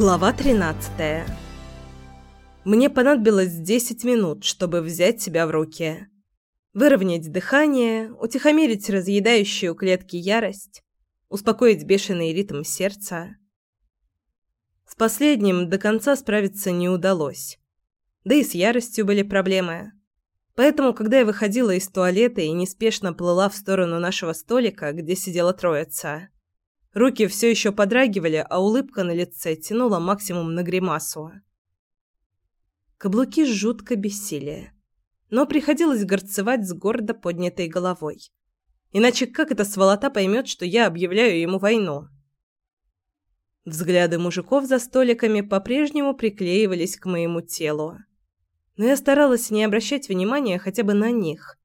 Глава 13. Мне понадобилось 10 минут, чтобы взять себя в руки. Выровнять дыхание, утихомирить разъедающую клетки ярость, успокоить бешеный ритм сердца. С последним до конца справиться не удалось. Да и с яростью были проблемы. Поэтому, когда я выходила из туалета и неспешно плыла в сторону нашего столика, где сидела троица, руки все еще подрагивали, а улыбка на лице тянула максимум на гримасу. Каблуки жутко бесили, но приходилось горцевать с гордо поднятой головой. Иначе как эта сволота поймет, что я объявляю ему войну? Взгляды мужиков за столиками по-прежнему приклеивались к моему телу но я старалась не обращать внимания хотя бы на них,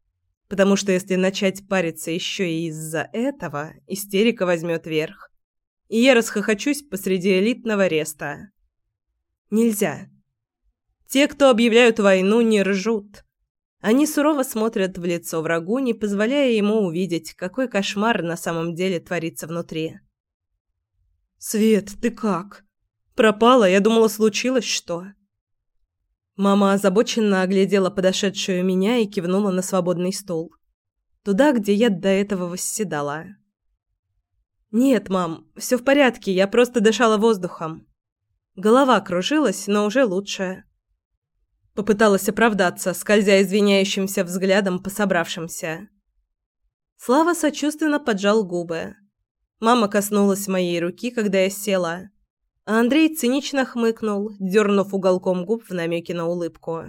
потому что если начать париться еще и из-за этого, истерика возьмет верх, и я расхохочусь посреди элитного реста. Нельзя. Те, кто объявляют войну, не ржут. Они сурово смотрят в лицо врагу, не позволяя ему увидеть, какой кошмар на самом деле творится внутри. «Свет, ты как? Пропала? Я думала, случилось что?» Мама озабоченно оглядела подошедшую меня и кивнула на свободный стул. Туда, где я до этого восседала. «Нет, мам, все в порядке, я просто дышала воздухом. Голова кружилась, но уже лучше». Попыталась оправдаться, скользя извиняющимся взглядом по собравшимся. Слава сочувственно поджал губы. Мама коснулась моей руки, когда я села Андрей цинично хмыкнул, дернув уголком губ в намеке на улыбку.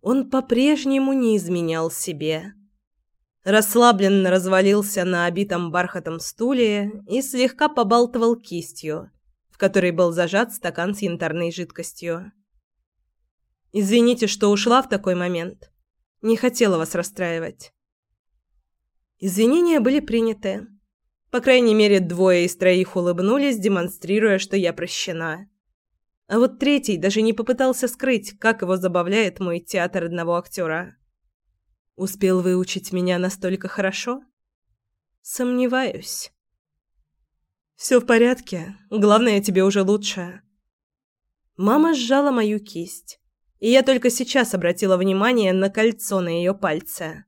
Он по-прежнему не изменял себе. Расслабленно развалился на обитом бархатом стуле и слегка побалтывал кистью, в которой был зажат стакан с янтарной жидкостью. «Извините, что ушла в такой момент. Не хотела вас расстраивать». Извинения были приняты. По крайней мере, двое из троих улыбнулись, демонстрируя, что я прощена. А вот третий даже не попытался скрыть, как его забавляет мой театр одного актера. Успел выучить меня настолько хорошо? Сомневаюсь. Все в порядке. Главное, тебе уже лучше. Мама сжала мою кисть, и я только сейчас обратила внимание на кольцо на ее пальце.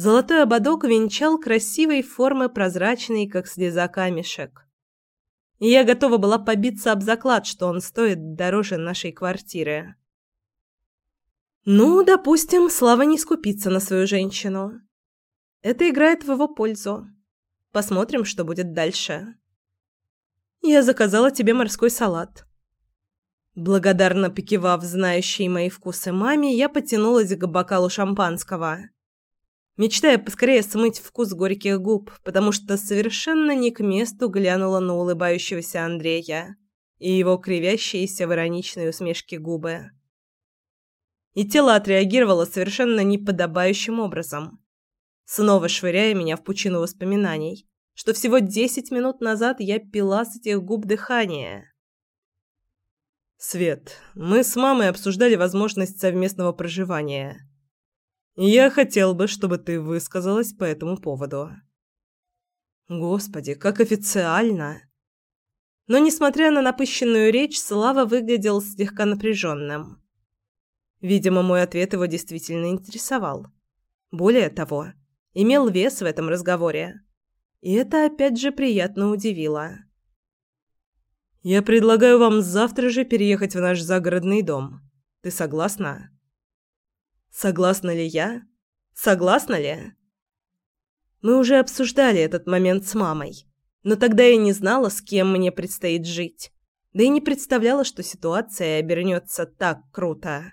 Золотой ободок венчал красивой формы прозрачный, как слеза камешек. И я готова была побиться об заклад, что он стоит дороже нашей квартиры. Ну, допустим, Слава не скупится на свою женщину. Это играет в его пользу. Посмотрим, что будет дальше. Я заказала тебе морской салат. Благодарно покивав знающей мои вкусы маме, я потянулась к бокалу шампанского мечтая поскорее смыть вкус горьких губ, потому что совершенно не к месту глянула на улыбающегося Андрея и его кривящиеся в ироничной усмешке губы. И тело отреагировало совершенно неподобающим образом, снова швыряя меня в пучину воспоминаний, что всего десять минут назад я пила с этих губ дыхание. «Свет, мы с мамой обсуждали возможность совместного проживания», я хотел бы, чтобы ты высказалась по этому поводу. Господи, как официально. Но несмотря на напыщенную речь, Слава выглядел слегка напряженным. Видимо, мой ответ его действительно интересовал. Более того, имел вес в этом разговоре. И это опять же приятно удивило. Я предлагаю вам завтра же переехать в наш загородный дом. Ты согласна? Согласна ли я? Согласна ли? Мы уже обсуждали этот момент с мамой, но тогда я не знала, с кем мне предстоит жить. Да и не представляла, что ситуация обернется так круто.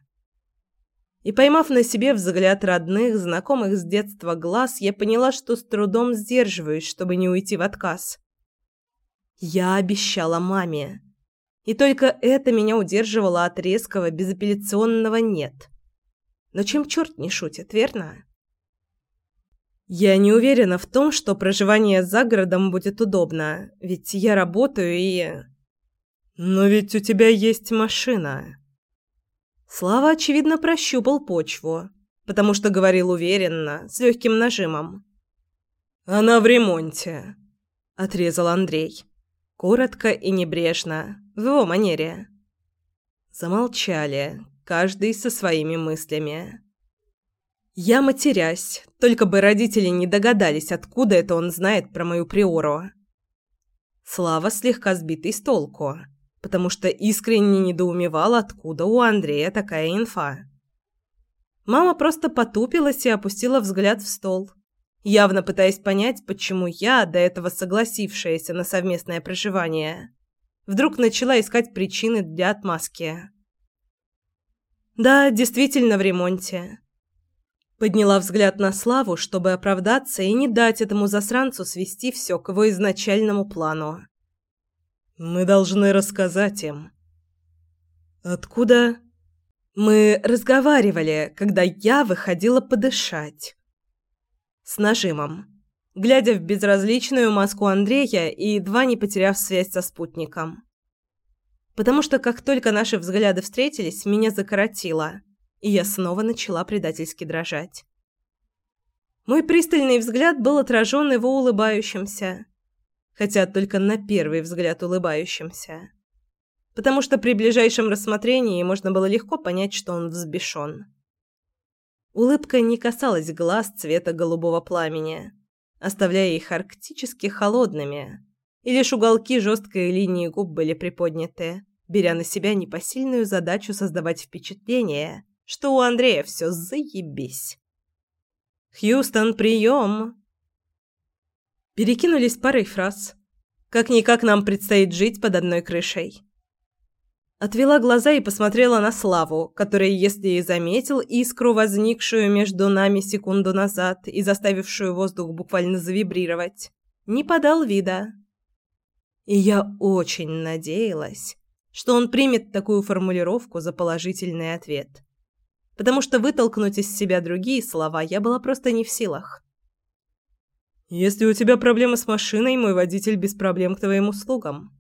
И поймав на себе взгляд родных, знакомых с детства глаз, я поняла, что с трудом сдерживаюсь, чтобы не уйти в отказ. Я обещала маме. И только это меня удерживало от резкого, безапелляционного «нет». Но чем черт не шутит, верно? Я не уверена в том, что проживание за городом будет удобно, ведь я работаю и... Но ведь у тебя есть машина. Слава, очевидно, прощупал почву, потому что говорил уверенно, с легким нажимом. «Она в ремонте», — отрезал Андрей. Коротко и небрежно, в его манере. Замолчали, каждый со своими мыслями. Я матерясь, только бы родители не догадались, откуда это он знает про мою приору. Слава слегка сбитый с толку, потому что искренне недоумевал, откуда у Андрея такая инфа. Мама просто потупилась и опустила взгляд в стол, явно пытаясь понять, почему я, до этого согласившаяся на совместное проживание, вдруг начала искать причины для отмазки. Да, действительно в ремонте. Подняла взгляд на Славу, чтобы оправдаться и не дать этому засранцу свести все к его изначальному плану. «Мы должны рассказать им». «Откуда?» Мы разговаривали, когда я выходила подышать. С нажимом, глядя в безразличную маску Андрея и едва не потеряв связь со спутником. Потому что как только наши взгляды встретились, меня закоротило, и я снова начала предательски дрожать. Мой пристальный взгляд был отражен его улыбающимся, хотя только на первый взгляд улыбающимся потому что при ближайшем рассмотрении можно было легко понять, что он взбешен. Улыбка не касалась глаз цвета голубого пламени, оставляя их арктически холодными, и лишь уголки жесткой линии губ были приподняты, беря на себя непосильную задачу создавать впечатление, что у Андрея все заебись. «Хьюстон, прием!» Перекинулись парой фраз. Как-никак нам предстоит жить под одной крышей. Отвела глаза и посмотрела на Славу, который, если и заметил искру, возникшую между нами секунду назад и заставившую воздух буквально завибрировать, не подал вида. И я очень надеялась, что он примет такую формулировку за положительный ответ. Потому что вытолкнуть из себя другие слова я была просто не в силах. «Если у тебя проблемы с машиной, мой водитель без проблем к твоим услугам»,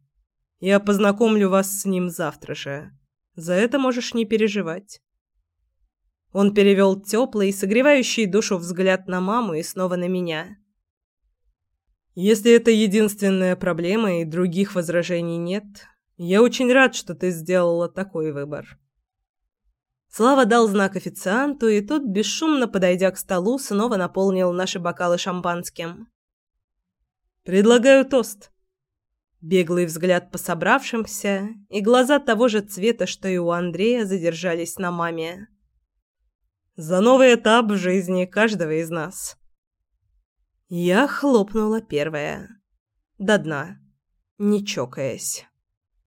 я познакомлю вас с ним завтра же. За это можешь не переживать». Он перевел теплый, согревающий душу взгляд на маму и снова на меня. «Если это единственная проблема и других возражений нет, я очень рад, что ты сделала такой выбор». Слава дал знак официанту, и тот, бесшумно подойдя к столу, снова наполнил наши бокалы шампанским. «Предлагаю тост», Беглый взгляд по собравшимся, и глаза того же цвета, что и у Андрея, задержались на маме. «За новый этап в жизни каждого из нас». Я хлопнула первая. До дна, не чокаясь.